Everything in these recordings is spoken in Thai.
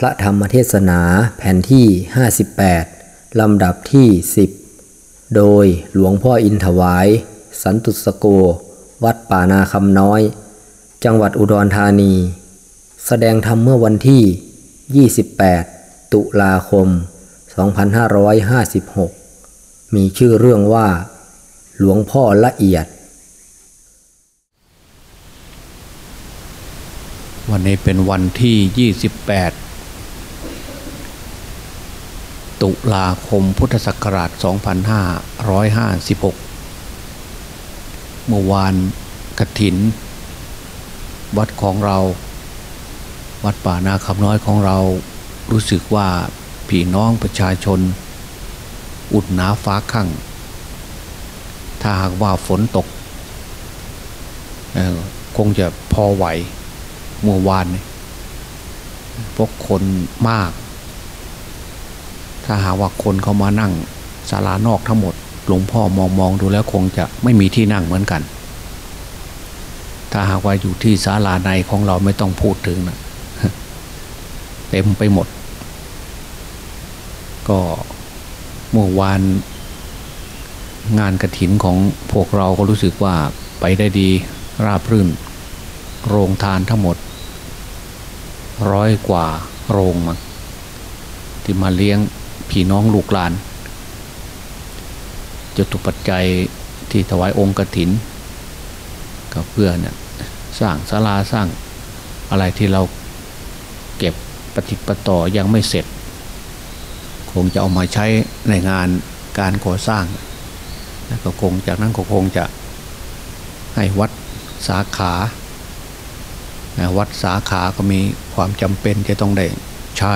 พระธรรมเทศนาแผ่นที่ 58 ลำดับที่ 10 โดยหลวงพ่ออินถวาย สันตุสโก วัดป่านาคำน้อย จังหวัดอุดรธานี แสดงธรรมเมื่อวันที่ 28 ตุลาคม 2556 มีชื่อเรื่องว่า หลวงพ่อละเอียด วันนี้เป็นวันที่ 28 ตุลาคมพุทธศักราช 2556 เมื่อวานกถิน วัดของเรา วัดป่านาคำน้อยของเรา รู้สึกว่าพี่น้องประชาชน อุดหนาฟ้าข้างถ้าหากว่าฝนตก คงจะพอไหวเมื่อวานพวกคนมาก ถ้าหาว่าคนเขามานั่งศาลานอกทั้งหมด หลวงพ่อมองมองดูแล้วคงจะไม่มีที่นั่งเหมือนกัน ถ้าหากว่าอยู่ที่ศาลาในของเราไม่ต้องพูดถึงนะเต็มไปหมด ก็เมื่อวานงานกระถินของพวกเราก็รู้สึกว่าไปได้ดีราบรื่น โรงทานทั้งหมด ร้อยกว่าโรงมั้งที่มาเลี้ยง พี่น้องลูกหลานจตุปัจจัยที่ถวายองค์กถินก็เพื่อเนี่ยสร้างศาลาสร้างอะไรที่เราเก็บปฏิปต่อยังไม่เสร็จ คงจะเอามาใช้ในงานการก่อสร้างแล้วก็คงจากนั้นก็คงจะให้วัดสาขา วัดสาขาก็มีความจำเป็นจะต้องได้ใช้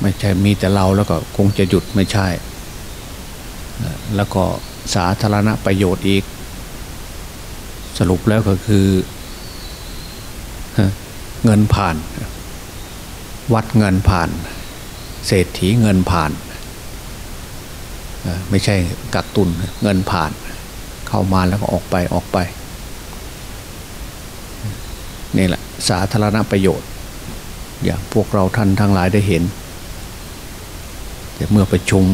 ไม่ใช่มีแต่เราแล้วก็คงจะหยุดไม่ใช่ แล้วก็สาธารณประโยชน์อีก สรุปแล้วก็คือเงินผ่าน วัดเงินผ่าน เศรษฐีเงินผ่าน ไม่ใช่กักตุนเงินผ่าน เข้ามาแล้วก็ออกไปออกไปนี่แหละสาธารณประโยชน์ อย่างพวกเราท่านทั้งหลายได้เห็น แต่เมื่อประชุม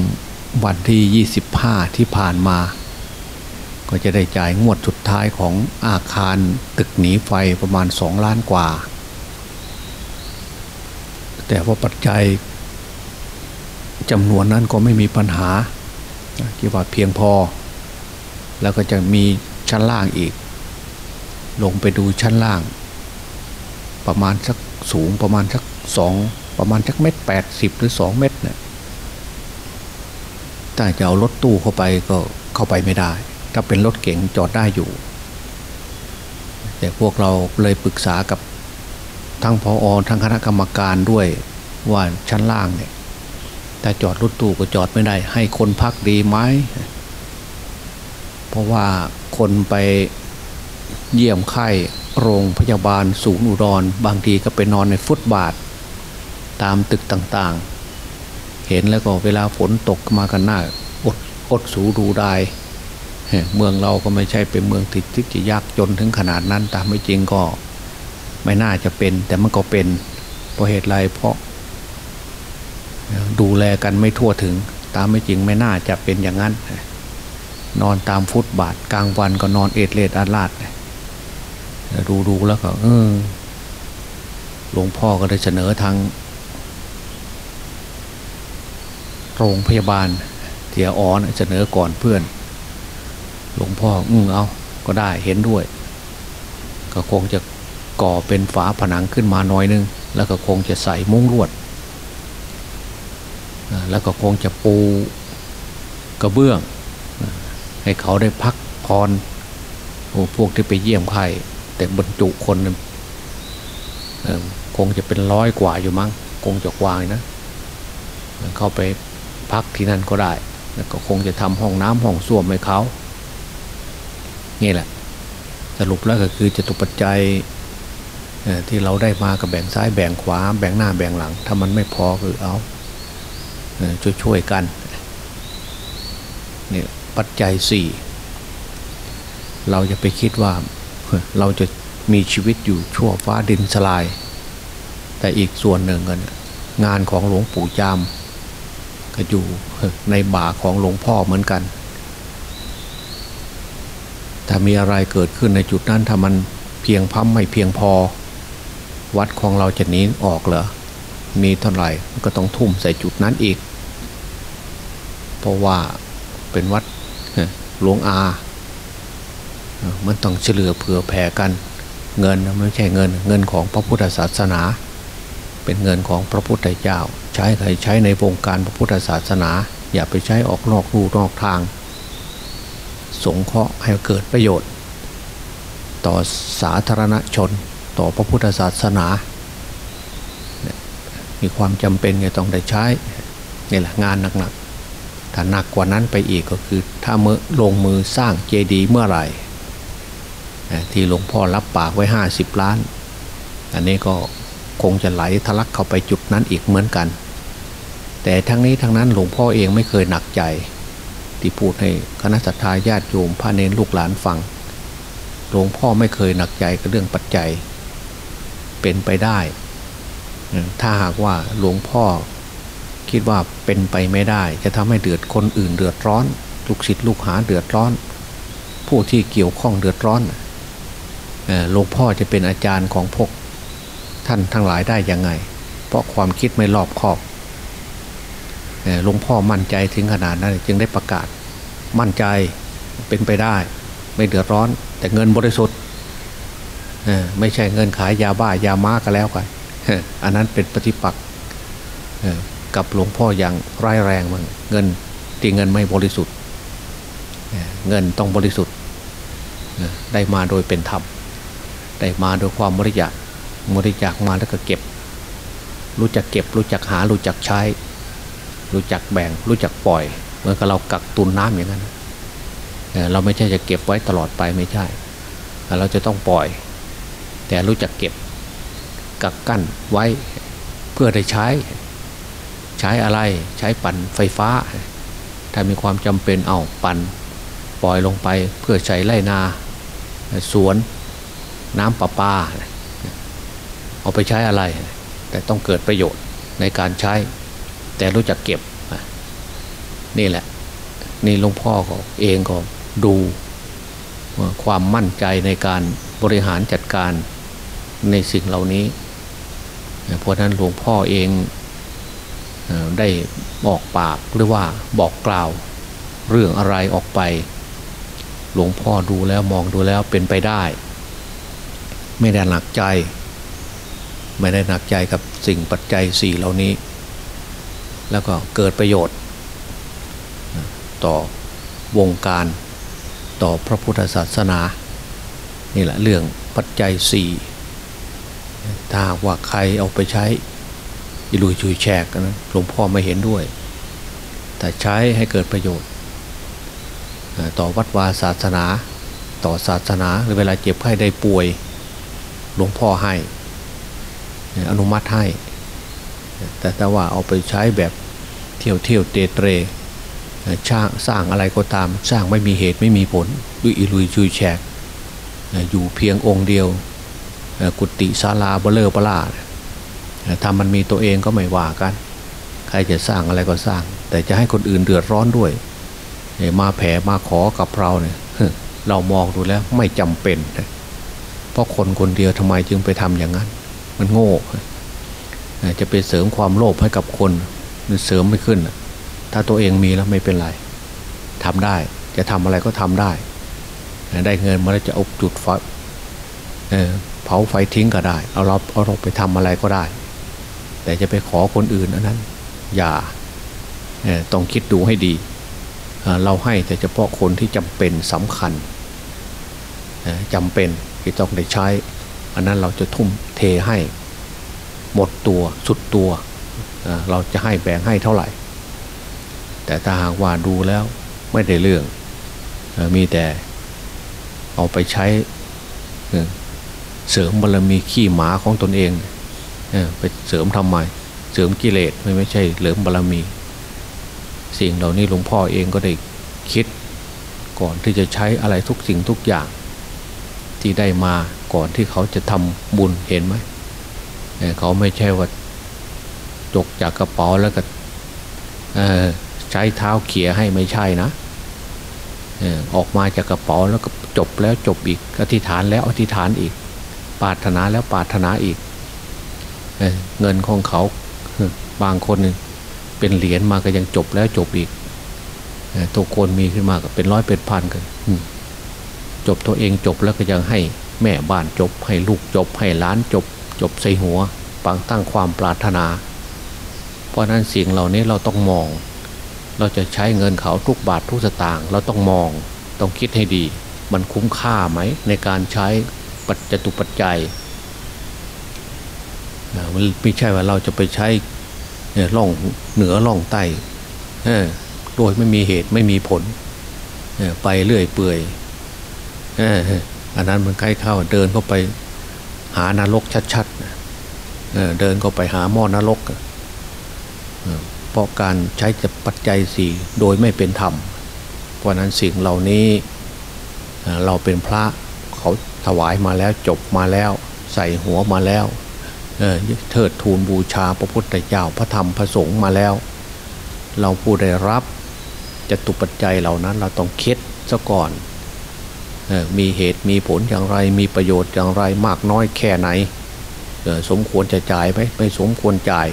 วันที่ 25 ที่ผ่านมา ก็จะได้จ่ายงวดสุดท้ายของอาคารตึกหนีไฟประมาณ 2 ล้านกว่า แต่ว่าปัจจัยจำนวนนั้นก็ไม่มีปัญหาคิดว่าเพียงพอ แล้วก็จะมีชั้นล่างอีก ลงไปดูชั้นล่าง ประมาณสักสูงประมาณสักสองประมาณสักเม็ดแปดสิบหรือสองเม็ดเนี่ย ถ้าจะเอารถตู้เข้าไปก็เข้าไปไม่ได้ ถ้าเป็นรถเก๋งจอดได้อยู่ แต่พวกเราเลยปรึกษากับทั้งพออทั้งคณะกรรมการด้วยว่าชั้นล่างเนี่ยถ้าจอดรถตู้ก็จอดไม่ได้ ให้คนพักดีไหมเพราะว่าคนไปเยี่ยมไข้โรงพยาบาลสูงอุดรบางทีก็ไปนอนในฟุตบาท ตามตึกต่างๆ เห็นแล้วก็เวลาฝนตกมากันหน้าอดอดสูดูได้เมืองเราก็ไม่ใช่เป็นเมืองติดที่จะยากจนถึงขนาดนั้นตามไม่จริงก็ ไม่น่าจะเป็น แต่มันก็เป็นเพราะเหตุไรเพราะ ดูแลกันไม่ทั่วถึง ตามไม่จริงไม่น่าจะเป็นอย่างนั้น นอนตามฟุตบาทกลางวันก็นอนเอดเลดอาลาดดูดูแล้วก็เออหลวงพ่อก็ได้เสนอทาง โรงพยาบาลเทียอ้อนเสนอก่อนเพื่อน หลวงพ่ออืมเอาก็ได้เห็นด้วย ก็คงจะก่อเป็นฝาผนังขึ้นมาหน่อยนึง แล้วก็คงจะใส่มุ้งลวด แล้วก็คงจะปูกระเบื้อง ให้เขาได้พักพรโอ้พวกที่ไปเยี่ยมใครแต่บรรจุคนคงจะเป็นร้อยกว่าอยู่มั้งคงจะกวางนะเข้าไป พักที่นั่นก็ได้ แล้วก็คงจะทำห้องน้ำห้องส้วมให้เขานี่แหละ สรุปแล้วก็คือจะตุปัจจัยที่เราได้มากับแบ่งซ้ายแบ่งขวา แบ่งหน้าแบ่งหลัง ถ้ามันไม่พอคือเอาช่วยๆกันนี่ปัจจัยสี่เราจะไปคิดว่าเราจะมีชีวิตอยู่ชั่วฟ้าดินสลาย แต่อีกส่วนหนึ่งกันงานของหลวงปู่จาม ก็อยู่ในบ่าของหลวงพ่อเหมือนกัน ถ้ามีอะไรเกิดขึ้นในจุดนั้นถ้ามันเพียงพัมไม่เพียงพอ วัดของเราจะหนีออกเหรอ มีเท่าไหร่ก็ต้องทุ่มใส่จุดนั้นอีก เพราะว่าเป็นวัดหลวงอา มันต้องเฉลือเผื่อแผ่กัน เงินไม่ใช่เงิน เงินของพระพุทธศาสนา เป็นเงินของพระพุทธเจ้า ใช้ใครใช้ในวงการพระพุทธศาสนา อย่าไปใช้ออกนอกรูนอกทาง สงเคราะห์ให้เกิดประโยชน์ ต่อสาธารณชนต่อพระพุทธศาสนา มีความจำเป็นจะต้องได้ใช้นี่แหละงานหนักๆถ้าหนักกว่านั้นไปอีกก็คือ ถ้าเมื่อลงมือสร้างเจดีย์เมื่อไหร่ที่หลวงพ่อรับปากไว้ห้าสิบล้าน อันนี้ก็คงจะไหลทะลักเข้าไปจุดนั้นอีกเหมือนกัน แต่ทั้งนี้ทั้งนั้นหลวงพ่อเองไม่เคยหนักใจ ที่พูดให้คณะสัตยาญาติโยมพระเนรลูกหลานฟัง หลวงพ่อไม่เคยหนักใจกับเรื่องปัจจัย เป็นไปได้ ถ้าหากว่าหลวงพ่อคิดว่าเป็นไปไม่ได้ จะทำให้เดือดคนอื่นเดือดร้อน ลูกศิษย์ลูกหาเดือดร้อน ผู้ที่เกี่ยวข้องเดือดร้อนหลวงพ่อจะเป็นอาจารย์ของพวกท่านทั้งหลายได้ยังไง เพราะความคิดไม่รอบคอบ หลวงพ่อมั่นใจถึงขนาดนั้นจึงได้ประกาศมั่นใจเป็นไปได้ ไม่เดือดร้อน แต่เงินบริสุทธิ์ไม่ใช่เงินขายยาบ้ายาม้าก็แล้วกันอันนั้นเป็นปฏิปักษ์กับหลวงพ่ออย่างร้ายแรงมันเงินที่เงินไม่บริสุทธิ์เงินต้องบริสุทธิ์ได้มาโดยเป็นธรรมได้มาโดยความบริจาคบริจาคมาแล้วก็เก็บ รู้จักเก็บรู้จักหารู้จักใช้ รู้จักแบ่ง รู้จักปล่อย เหมือนกับเรากักตุนน้ำอย่างนั้นเราไม่ใช่จะเก็บไว้ตลอดไปไม่ใช่ เราจะต้องปล่อย แต่รู้จักเก็บกักกั้นไว้เพื่อได้ใช้ ใช้อะไรใช้ปั่นไฟฟ้า ถ้ามีความจำเป็นเอาปั่นปล่อยลงไปเพื่อใช้ไร่นาสวนน้ำประปา เอาไปใช้อะไร แต่ต้องเกิดประโยชน์ในการใช้ แต่รู้จักเก็บนี่แหละ นี่หลวงพ่อก็เองก็ดูความมั่นใจในการบริหารจัดการในสิ่งเหล่านี้เพราะนั้นหลวงพ่อเองได้บอกปากหรือว่าบอกกล่าวเรื่องอะไรออกไป หลวงพ่อดูแล้วมองดูแล้วเป็นไปได้ ไม่ได้หนักใจ ไม่ได้หนักใจกับสิ่งปัจจัยสี่เหล่านี้ แล้วก็เกิดประโยชน์ ต่อวงการต่อพระพุทธศาสนานี่แหละเรื่องปัจจัยสี่ถ้าว่าใครเอาไปใช้ยิลุยชุยแฉกนะหลวงพ่อไม่เห็นด้วย แต่ใช้ให้เกิดประโยชน์ ต่อวัดวาศาสนา ต่อศาสนาหรือเวลาเจ็บไข้ได้ป่วย หลวงพ่อให้ อนุมัติให้ แต่แต่ว่าเอาไปใช้แบบ ที่ยวเที่ยวเตเตรช่างสร้างอะไรก็ตาม สร้างไม่มีเหตุไม่มีผลด้วยอิลุยชุยแฉกอยู่เพียงองค์เดียว กุฏิศาลาเบลเลอร์ปลาทำมันมีตัวเองก็ไม่ว่ากัน ใครจะสร้างอะไรก็สร้าง แต่จะให้คนอื่นเดือดร้อนด้วย มาแผ่มาขอกับเราเนี่ยเรามองดูแล้วไม่จำเป็นเพราะคนคนเดียวทำไมจึงไปทำอย่างนั้น มันโง่จะไปเสริมความโลภให้กับคน เสริมไม่ขึ้น ถ้าตัวเองมีแล้วไม่เป็นไรทำได้ จะทำอะไรก็ทำได้ ได้เงินมาแล้วจะเอาจุดไฟเผาไฟทิ้งก็ได้ เอาเราเอาเราไปทำอะไรก็ได้ แต่จะไปขอคนอื่นอันนั้น อย่าต้องคิดดูให้ดี เราให้แต่เฉพาะคนที่จำเป็นสำคัญจำเป็นที่ต้องได้ใช้ อันนั้นเราจะทุ่มเทให้ หมดตัวสุดตัว เราจะให้แบ่งให้เท่าไหร่ แต่ถ้าหากว่าดูแล้วไม่ได้เรื่องมีแต่เอาไปใช้เสริมบารรมีขี้หมาของตนเองไปเสริมทำไม เสริมกิเลสไม่ไม่ใช่เสริมบารรมี สิ่งเหล่านี้หลวงพ่อเองก็ได้คิด ก่อนที่จะใช้อะไรทุกสิ่งทุกอย่าง ที่ได้มาก่อนที่เขาจะทำบุญเห็นไหมเขาไม่ใช่ว่า จกจากกระเป๋าแล้วก็ใช้เท้าเขี่ยให้ไม่ใช่นะออกมาจากกระเป๋าแล้วก็จบแล้วจบอีกอธิษฐานแล้วอธิษฐานอีก ปาถนาแล้วปาถนาอีกเอเงินของเขาบางคนเป็นเหรียญมาก็ยังจบแล้วจบอีกตัวคนมีขึ้นมาก็เป็นร้อยเป็นพันกันจบตัวเองจบแล้วก็ยังให้แม่บ้านจบ ให้ลูกจบ ให้หล้านจบ จบใส่หัวปังตั้งความปรารถนา ราะนั้นสิ่งเหล่านี้เราต้องมอง เราจะใช้เงินเขาทุกบาททุกสตางค์เราต้องมอง ต้องคิดให้ดี มันคุ้มค่าไหมในการใช้ปัจจตุปัจจัยมันไม่ใช่ว่าเราจะไปใช้ล่องเหนือล่องใต้โดยไม่มีเหตุไม่มีผลไปเรื่อยเปื่อยอันนั้นมันใกล้เข้าเดินเข้าไปหานรกชัดๆเดินเข้าไปหาหม้อนรก เพราะการใช้จะปัจจัยสี่โดยไม่เป็นธรรม เพราะนั้นสิ่งเหล่านี้เราเป็นพระเขาถวายมาแล้วจบมาแล้ว ใส่หัวมาแล้วเอ่อเทิดทูนบูชาพระพุทธเจ้าพระธรรมพระสงฆ์มาแล้ว เราผู้ได้รับจตุปัจจัยเหล่านั้นเราต้องคิดซะก่อนมีเหตุมีผลอย่างไรมีประโยชน์อย่างไรมากน้อยแค่ไหนสมควรจะจ่ายไหมไม่สมควรจ่าย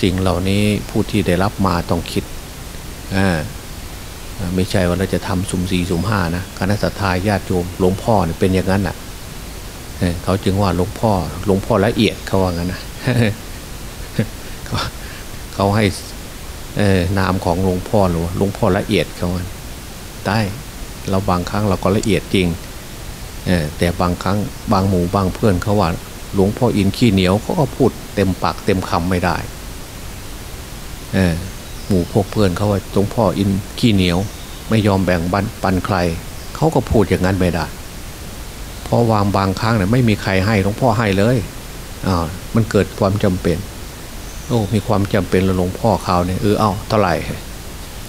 สิ่งเหล่านี้ผู้ที่ได้รับมาต้องคิดไม่ใช่ว่าเราจะทำสุ่มสี่สุ่มห้านะคณะสัตยาญาติโยมหลวงพ่อเนี่ยเป็นอย่างนั้นอะเขาจึงว่าหลวงพ่อหลวงพ่อละเอียดเขาว่างั้นนะเขาให้นามของหลวงพ่อหรือหลวงพ่อละเอียดเขาว่าได้เราบางครั้งเราก็ละเอียดจริงแต่บางครั้งบางหมู่บางเพื่อนเขาว่าหลวงพ่ออินขี้เหนียวเขาก็พูดเต็มปากเต็มคำไม่ได้ หมู่พวกเพื่อนเขาว่าหลวงพ่ออินขี้เหนียว ไม่ยอมแบ่งบันปันใครเขาก็พูดอย่างนั้นไม่ได้เพราะวางบางครั้งเนี่ยไม่มีใครให้หลวงพ่อให้เลยอ่ามันเกิดความจำเป็น โอ้ มีความจำเป็นแล้วหลวงพ่อเขาเนี่ยเออเอาเท่าไหร่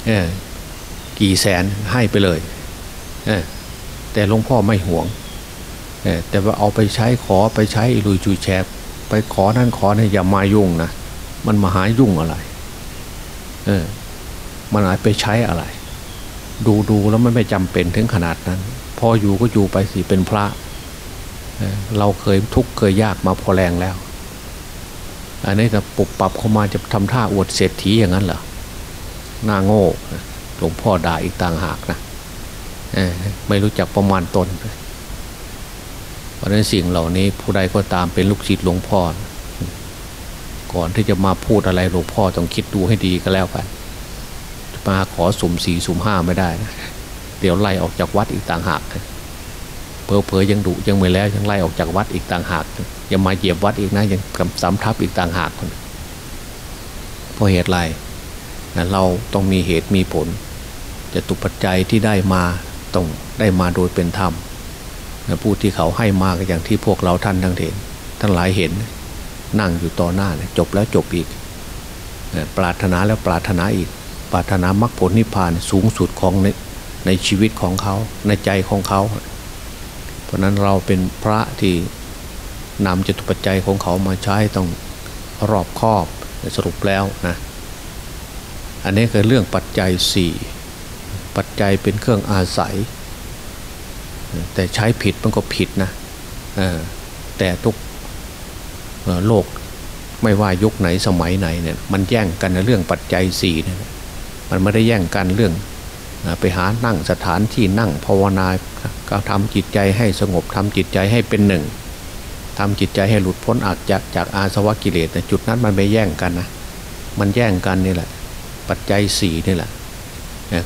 เออกี่แสนให้ไปเลยเออแต่หลวงพ่อไม่ห่วงเออแต่ว่าเอาไปใช้ขอไปใช้ลุยจุยแชบไปขอนั่นขอนี่อย่ามายุ่งนะมันมาหายุ่งอะไร เออมันอาจไปใช้อะไร ดูดูแล้วมันไม่จำเป็นถึงขนาดนั้น พออยู่ก็อยู่ไปสิเป็นพระเออเราเคยทุกข์เคยยากมาพอแรงแล้ว อันนี้จะปรับปรับเข้ามาจะทำท่าอวดเศรษฐีอย่างนั้นเหรอหน้าโง่หลวงพ่อด่าอีกต่างหากนะไม่รู้จักประมาณตนเพราะฉะนั้นสิ่งเหล่านี้ผู้ใดก็ตามเป็นลูกศิษย์หลวงพ่อ ก่อนที่จะมาพูดอะไรหลวงพ่อต้องคิดดูให้ดีก็แล้วกัน มาขอสุ่มสี่สุ่มห้าไม่ได้นะเดี๋ยวไล่ออกจากวัดอีกต่างหากเพอเพอยังดุยังไม่แล้วยังไล่ออกจากวัดอีกต่างหากยังมาเหยียบวัดอีกนะยังกำสำทับอีกต่างหากเพราะเหตุไรนะเราต้องมีเหตุมีผลจะตุปัจจัยที่ได้มาต้องได้มาโดยเป็นธรรมนะผู้ที่เขาให้มาก็อย่างที่พวกเราท่านทั้งเห็นทั้งหลายเห็น นั่งอยู่ต่อหน้าเนี่ยจบแล้วจบอีก ปรารถนาแล้วปรารถนาอีก ปรารถนามรรคผลนิพพานสูงสุดของในในชีวิตของเขาในใจของเขา เพราะนั้นเราเป็นพระที่นำจตุปัจจัยของเขามาใช้ต้องรอบคอบสรุปแล้วนะอันนี้คือเรื่องปัจจัยสี่ปัจจัยเป็นเครื่องอาศัย แต่ใช้ผิดมันก็ผิดนะแต่ทุก โลกไม่ว่ายุคไหนสมัยไหนเนี่ยมันแย่งกันในเรื่องปัจจัยสี่เนี่ยมันไม่ได้แย่งกันเรื่องไปหานั่งสถานที่นั่งภาวนาก็ทำจิตใจให้สงบทำจิตใจให้เป็นหนึ่งทำจิตใจให้หลุดพ้นออกจากจากอาสวะกิเลสนะจุดนั้นมันไม่แย่งกันนะมันแย่งกันนี่แหละ ปัจจัยสี่นี่แหละ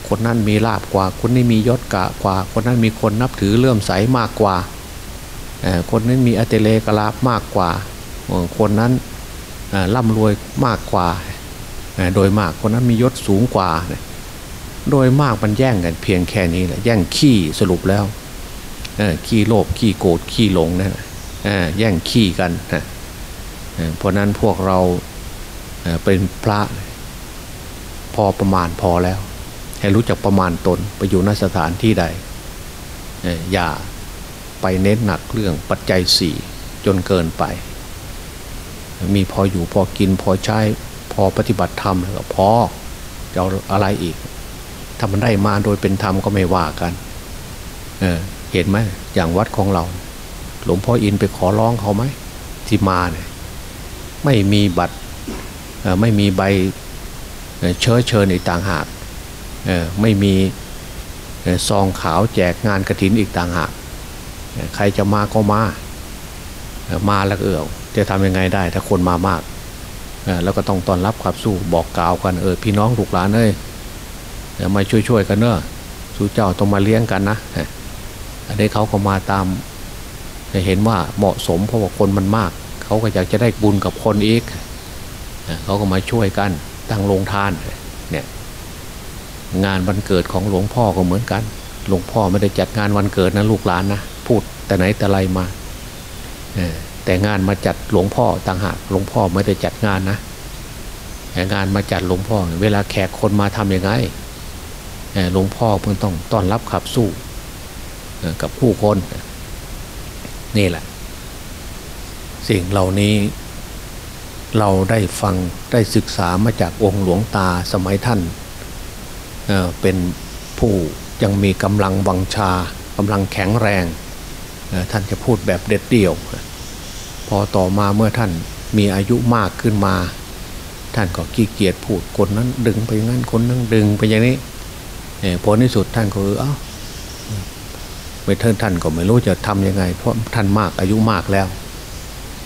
คนนั้นมีลาบกว่า คนนี้มียศกะกว่า คนนั้นมีคนนับถือเลื่อมใสมากกว่าคนนั้นมีอเตเลกลาบมากกว่า คนนั้นร่ำรวยมากกว่า โดยมากคนนั้นมียศสูงกว่า โดยมากมันแย่งกันเพียงแค่นี้แหละแย่งขี้สรุปแล้วขี้โลภขี้โกรธขี้หลงนั่นแย่งขี้กันเพราะนั้นพวกเราเป็นพระพอประมาณพอแล้ว ให้รู้จักประมาณตนไปอยู่นสถานที่ใด อย่าไปเน้นหนักเรื่องปัจจัยสี่จนเกินไป มีพออยู่พอกินพอใช้พอปฏิบัติธรรมแล้วก็พอจะเอาอะไรอีกถ้ามันได้มาโดยเป็นธรรมก็ไม่ว่ากันเเห็นไหมอย่างวัดของเรา หลวงพ่ออินไปขอร้องเขาไหมที่มาเนี่ยไม่มีบัตรไม่มีใบเชื้อเชิญอีกต่างหากไม่มีซองขาวแจกงานกระถินอีกต่างหากใครจะมาก็มา มาแล้วเออจะทำยังไงได้ ถ้าคนมามากแล้วก็ต้องตอนรับขับสู้บอกกล่าวกันเออพี่น้องลูกหลานเอ้ยมาช่วยๆกันเนอะสู้เจ้าต้องมาเลี้ยงกันนะอันนี้เขาก็มาตามเห็นว่าเหมาะสมเพราะว่าคนมันมาก เขาก็อยากจะได้บุญกับคนอีกเขาก็มาช่วยกันตั้งโรงทานเนี่ยงานวันเกิดของหลวงพ่อก็เหมือนกัน หลวงพ่อไม่ได้จัดงานวันเกิดนะลูกหลานนะพูดแต่ไหนแต่ไรมา แต่งานมาจัดหลวงพ่อต่างหากหลวงพ่อไม่ได้จัดงานนะแต่งานมาจัดหลวงพ่อ เวลาแขกคนมาทำยังไงหลวงพ่อเพิ่งต้องต้อนรับขับสู้กับผู้คนนี่แหละ สิ่งเหล่านี้เราได้ฟังได้ศึกษามาจากองค์หลวงตาสมัยท่านเเป็นผู้ยังมีกำลังวังชากำลังแข็งแรง ท่านจะพูดแบบเด็ดเดี่ยว พอต่อมาเมื่อท่านมีอายุมากขึ้นมา ท่านก็ขี้เกียจพูดคนนั้นดึงไปงั้นคนนั้นดึงไปอย่างนี้ผลในสุดท่านก็เออไม่เทินท่านก็ไม่รู้จะทำยังไง เพราะท่านมากอายุมากแล้ว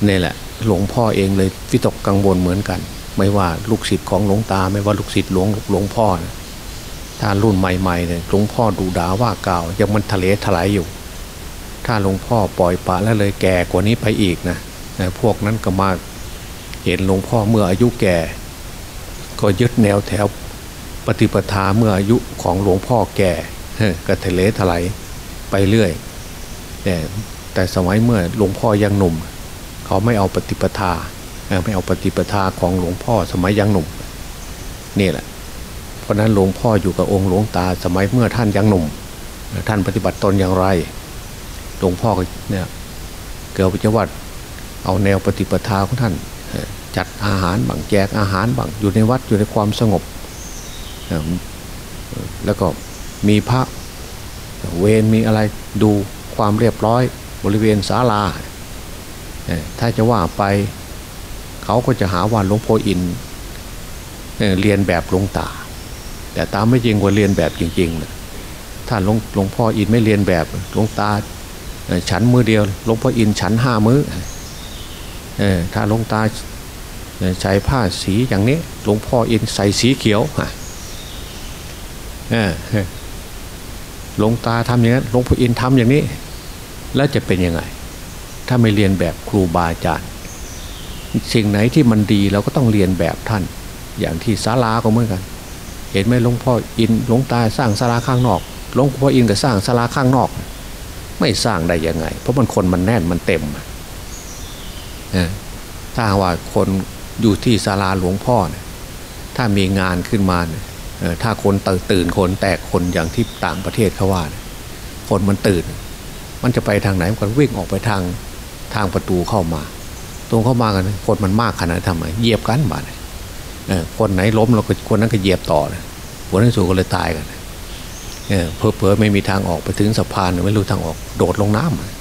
นี่แหละ หลวงพ่อเองเลยวิตกกังวลเหมือนกัน ไม่ว่าลูกศิษย์ของหลวงตา ไม่ว่าลูกศิษย์หลวงหลวงพ่อนะถ้ารุ่นใหม่ๆเนี่ยหลวงพ่อดูด่าว่ากล่าวยังมันทะเลถลายอยู่ ถ้าหลวงพ่อปล่อยปะแล้วเลยแก่กว่านี้ไปอีกนะ พวกนั้นก็มาเห็นหลวงพ่อเมื่ออายุแก่ ก็ยึดแนวแถวปฏิปทาเมื่ออายุของหลวงพ่อแก่ก็ทะเลถลายไปเรื่อยแต่แต่สมัยเมื่อหลวงพ่อยังหนุ่ม เขาไม่เอาปฏิปทาไม่เอาปฏิปทาของหลวงพ่อสมัยยังหนุ่มนี่แหละ เพราะนั้นหลวงพ่ออยู่กับองค์หลวงตาสมัยเมื่อท่านยังหนุ่ม ท่านปฏิบัติตนอย่างไร หลวงพ่อเนี่ยเกิดวิจวัต เอาแนวปฏิปทาของท่าน จัดอาหารบังแจกอาหารบังอยู่ในวัดอยู่ในความสงบ แล้วก็มีพระเวรมีอะไรดูความเรียบร้อยบริเวณศาลา ถ้าจะว่าไปเขาก็จะหาว่าหลวงพ่ออินเรียนแบบหลวงตา แต่ตามไม่จริงกว่าเรียนแบบจริงๆนะถ้าหลวงหลวงพ่ออินไม่เรียนแบบหลวงตาฉันมือเดียวหลวงพ่ออินฉันห้ามืออ ถ้าลงตาใช้ผ้าสีอย่างนี้หลวงพ่ออินใส่สีเขียวหลวงตาทำอย่างนี้หลวงพ่ออินทำอย่างนี้ แล้วจะเป็นยังไง ถ้าไม่เรียนแบบครูบาอาจารย์สิ่งไหนที่มันดีเราก็ต้องเรียนแบบท่าน อย่างที่ศาลาก็เหมือนกัน เห็นไหมหลวงพ่ออินหลวงตาสร้างศาลาข้างนอกหลวงพ่ออินก็สร้างศาลาข้างนอก ไม่สร้างได้ยังไง เพราะมันคนมันแน่นมันเต็ม ถ้าว่าคนอยู่ที่ศาลาหลวงพ่อเนี่ยถ้ามีงานขึ้นมาเนี่ยถ้าคนตื่นคนแตกคนอย่างที่ต่างประเทศเขาว่าคนมันตื่น มันจะไปทางไหนมันวิ่งออกไปทางทางประตูเข้ามา ตรงเข้ามากันคนมันมากขนาดทำไมเหยียบกันมาเนี่ยคนไหนล้มเราก็คนนั้นก็เหยียบต่อนะหัวนั้นสูก็เลยตายกันเพอเพอไม่มีทางออกไปถึงสะพานไม่รู้ทางออกโดดลงน้ำ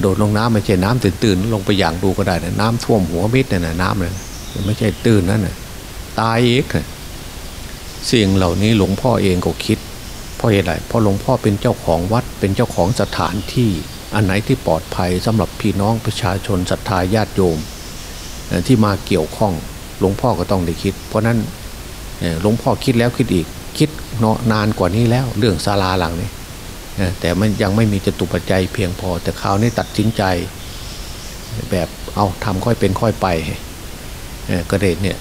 โดดลงน้ำไม่ใช่น้ำตื่นตื่นลงไปอย่างดูก็ได้นะน้ำท่วมหัวมิดเนี่ยนะน้ำเลยไม่ใช่ตื่นนั่นนะตายเองสิ่งเหล่านี้หลวงพ่อเองก็คิด เพราะอะไรเพราะหลวงพ่อเป็นเจ้าของวัดเป็นเจ้าของสถานที่อันไหนที่ปลอดภัยสำหรับพี่น้องประชาชนศรัทธาญาติโยม ที่มาเกี่ยวข้องหลวงพ่อก็ต้องได้คิด เพราะนั้นหลวงพ่อคิดแล้วคิดอีกคิดนานกว่านี้แล้วเรื่องศาลาหลังนี้ แต่มันยังไม่มีจตุปัจจัยเพียงพอ แต่คราวนี้ตัดสินใจ แบบเอาทำค่อยเป็นค่อยไปกระเด็นเนี่ย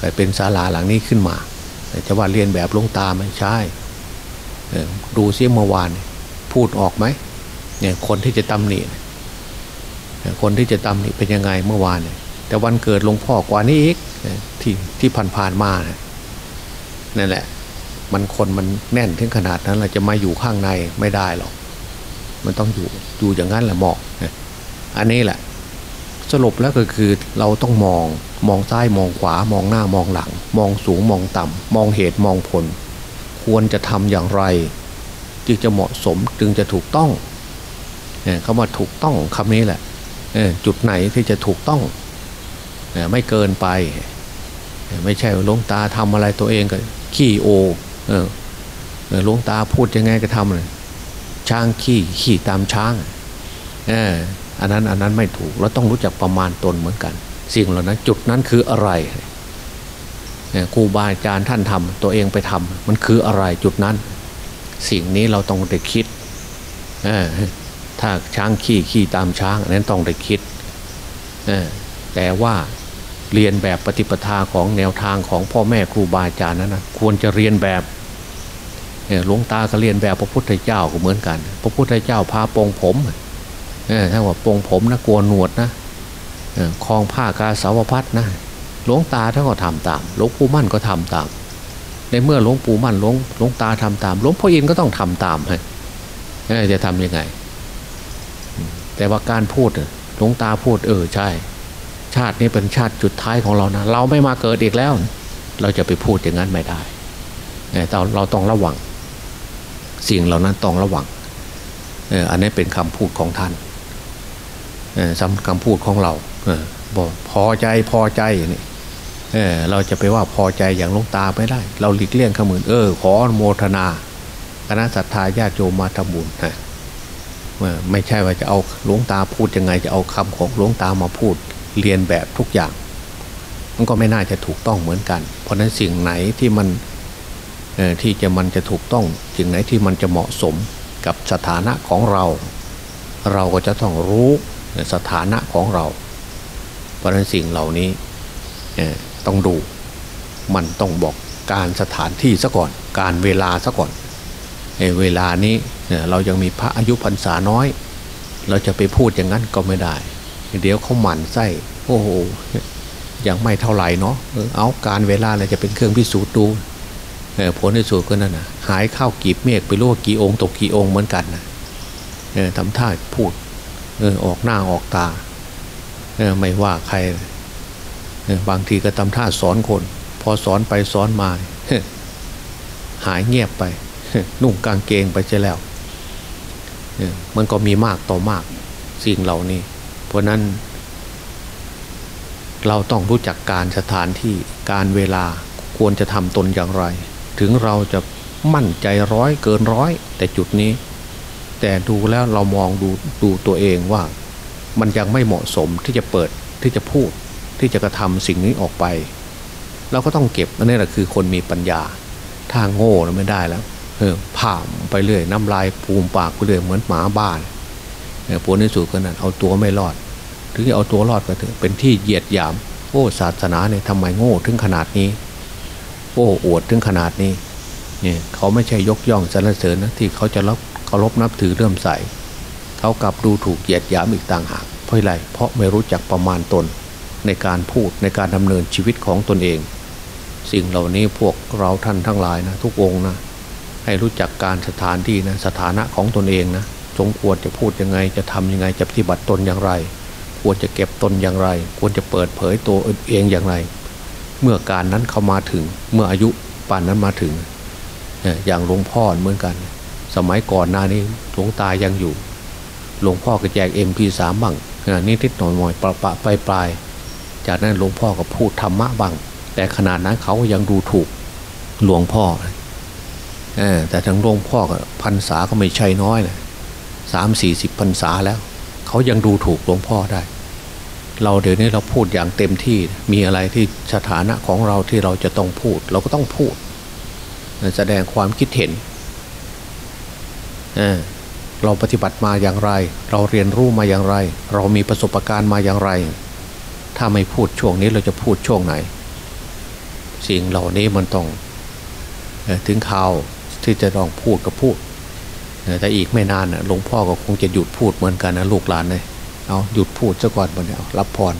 กลายเป็นศาลาหลังนี้ขึ้นมาแต่จะว่าเรียนแบบลงตาไม่ใช่ดูเสียเมื่อวานพูดออกไหมเนี่ยคนที่จะตำหนิคนที่จะตำหนิเป็นยังไงเมื่อวานเนี่ยแต่วันเกิดหลวงพ่อกว่านี้อีกที่ที่ผ่านๆมานั่นแหละ มันคนมันแน่นถึงขนาดนั้นเราจะมาอยู่ข้างในไม่ได้หรอก มันต้องอยู่อยู่อย่างนั้นแหละเหมาะอันนี้แหละ สรุปแล้วก็คือเราต้องมองมองซ้ายมองขวามองหน้ามองหลัง มองสูงมองต่ำมองเหตุมองผล ควรจะทำอย่างไร จึงจะเหมาะสมจึงจะถูกต้องเนี่ยเขามาถูกต้องคำนี้แหละจุดไหนที่จะถูกต้องไม่เกินไป ไม่ใช่หลวงตาทำอะไรตัวเองก็ขี้โอ เออหลวงตาพูดยังไงก็ทำเลยช้างขี้ขี่ตามช้างเอออันนั้นอันนั้นไม่ถูกเราต้องรู้จักประมาณตนเหมือนกัน สิ่งเหล่านั้นจุดนั้นคืออะไรครูบาอาจารย์ท่านทำตัวเองไปทำมันคืออะไรจุดนั้น สิ่งนี้เราต้องได้คิดถ้าช้างขี่ขี่ตามช้างอันนั้นต้องได้คิดแต่ว่าเรียนแบบปฏิปทาของแนวทางของพ่อแม่ครูบาอาจารย์นั้นนะควรจะเรียนแบบ หลวงตาก็เรียนแบบพระพุทธเจ้าก็เหมือนกัน พระพุทธเจ้าพาปองผมเออถ้าว่าปองผมนะโกนหนวดนะคลองผ้ากาสาวพัดนะหลวงตาท่านก็ทำตามหลวงปู่มั่นก็ทำตาม ในเมื่อหลวงปู่มั่นหลวงหลวงตาทำตามหลวงพ่ออินก็ต้องทำตามให้จะทำยังไง แต่ว่าการพูดหลวงตาพูดเออใช่ ชาตินี้เป็นชาติจุดท้ายของเรานะเราไม่มาเกิดอีกแล้ว เราจะไปพูดอย่างนั้นไม่ได้แต่เราต้องระวัง สิ่งเหล่านั้นต้องระวังเอออันนี้เป็นคำพูดของท่านเออคำพูดของเราเออบอกพอใจพอใจนี้เออเราจะไปว่าพอใจอย่างหลวงตาไม่ได้ เราหลีกเลี่ยงขมือนเออ ขอโมทนาคณะศรัทธาญาติโยมมาทำบุญนะไม่ใช่ว่าจะเอาหลวงตาพูดยังไง จะเอาคำของหลวงตามาพูดเรียนแบบทุกอย่าง มันก็ไม่น่าจะถูกต้องเหมือนกัน เพราะนั้นสิ่งไหนที่มัน ที่จะมันจะถูกต้องสิ่งไหนที่มันจะเหมาะสมกับสถานะของเรา เราก็จะต้องรู้สถานะของเรา เพราะนั้นสิ่งเหล่านี้ต้องดูมันต้องบอกการสถานที่ซะก่อน การเวลาซะก่อนเวลานี้เรายังมีพระอายุพรรษาน้อย เราจะไปพูดอย่างนั้นก็ไม่ได้ เดี๋ยวเขาหมั่นไส้โอ้โหยังไม่เท่าไหร่เนาะเอาการเวลาอะไรจะเป็นเครื่องพิสูจน์ดู ผลในสูตรก็นั่นนะหายข้าวกีบเมฆไปรู้ว่ากี่องค์ตกกี่องค์เหมือนกันนะทำท่าพูดออกหน้าออกตาไม่ว่าใครบางทีก็ทำท่าสอนคน พอสอนไปสอนมาหายเงียบไป นุ่งกางเกงไปเสียแล้วมันก็มีมากต่อมากสิ่งเหล่านี้ เพราะนั้น เราต้องรู้จักการสถานที่การเวลาควรจะทำตนอย่างไร ถึงเราจะมั่นใจร้อยเกินร้อย แต่จุดนี้ แต่ดูแล้วเรามองดูดูตัวเองว่า มันยังไม่เหมาะสมที่จะเปิดที่จะพูดที่จะกระทำสิ่งนี้ออกไป เราก็ต้องเก็บนั่นแหละคือคนมีปัญญาถ้าโง่เราไม่ได้แล้วเออผ่ามไปเรื่อยน้ำลายปูมปากไปเรื่อยเหมือนหมาบ้านเนี่ยผลในสุดก็นั้นเอาตัวไม่รอด ถึงจะเอาตัวรอดก็เถอะเป็นที่เหยียดหยามโอ้ศาสนาเนี่ยทำไมโง่ถึงขนาดนี้ อ้อวดถึงขนาดนี้เนี่ยเขาไม่ใช่ยกย่องสรรเสริญนะที่เขาจะรับเคารพนับถือเริ่มใสเขากลับดูถูกเหยียดหยามอีกต่างหากเพราะอะไรเพราะไม่รู้จักประมาณตน ในการพูดในการดำเนินชีวิตของตนเอง สิ่งเหล่านี้พวกเราท่านทั้งหลายนะทุกองนะให้รู้จักการสถานที่นะสถานะของตนเองนะสมควรจะพูดยังไงจะทำยังไงจะปฏิบัติตนอย่างไร ควรจะเก็บตนอย่างไร ควรจะเปิดเผยตัวเองอย่างไร เมื่อการนั้นเข้ามาถึง เมื่ออายุป่านนั้นมาถึง อย่างหลวงพ่อเหมือนกัน สมัยก่อนหน้านี้หลวงตายังอยู่ หลวงพ่อก็แจกเอ็มพีสามบ้างนี่ทิดหน่อยหน่อยปลาปลาปลายปลายจากนั้นหลวงพ่อก็พูดธรรมะบ้างแต่ขนาดนั้นเขายังดูถูกหลวงพ่อแต่ทั้งหลวงพ่อกพรรษาก็ไม่ใช่น้อยเลยสามสี่สิบพรรษาแล้ว เขายังดูถูกหลวงพ่อได้ เราเดี๋ยวนี้เราพูดอย่างเต็มที่มีอะไรที่สถานะของเราที่เราจะต้องพูด เราก็ต้องพูด แสดงความคิดเห็นเเราปฏิบัติมาอย่างไร เราเรียนรู้มาอย่างไร เรามีประสบการณ์มาอย่างไร ถ้าไม่พูดช่วงนี้เราจะพูดช่วงไหน สิ่งเหล่านี้มันต้องถึงข่าวที่จะต้องพูดก็พูดแต่อีกไม่นานหลวงพ่อก็คงจะหยุดพูดเหมือนกันนะลูกหลานเลย เอาหยุดพูดซะก่อนวันนี้รับพร